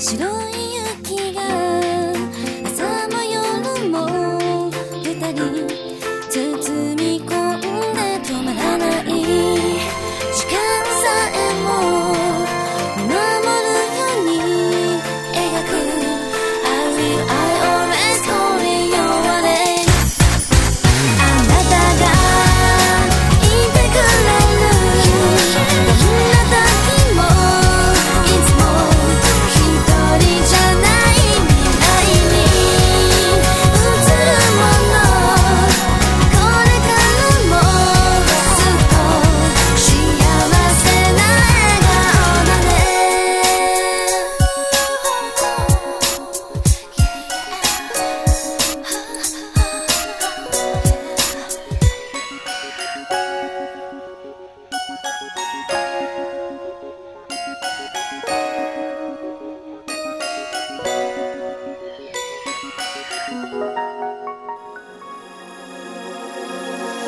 白い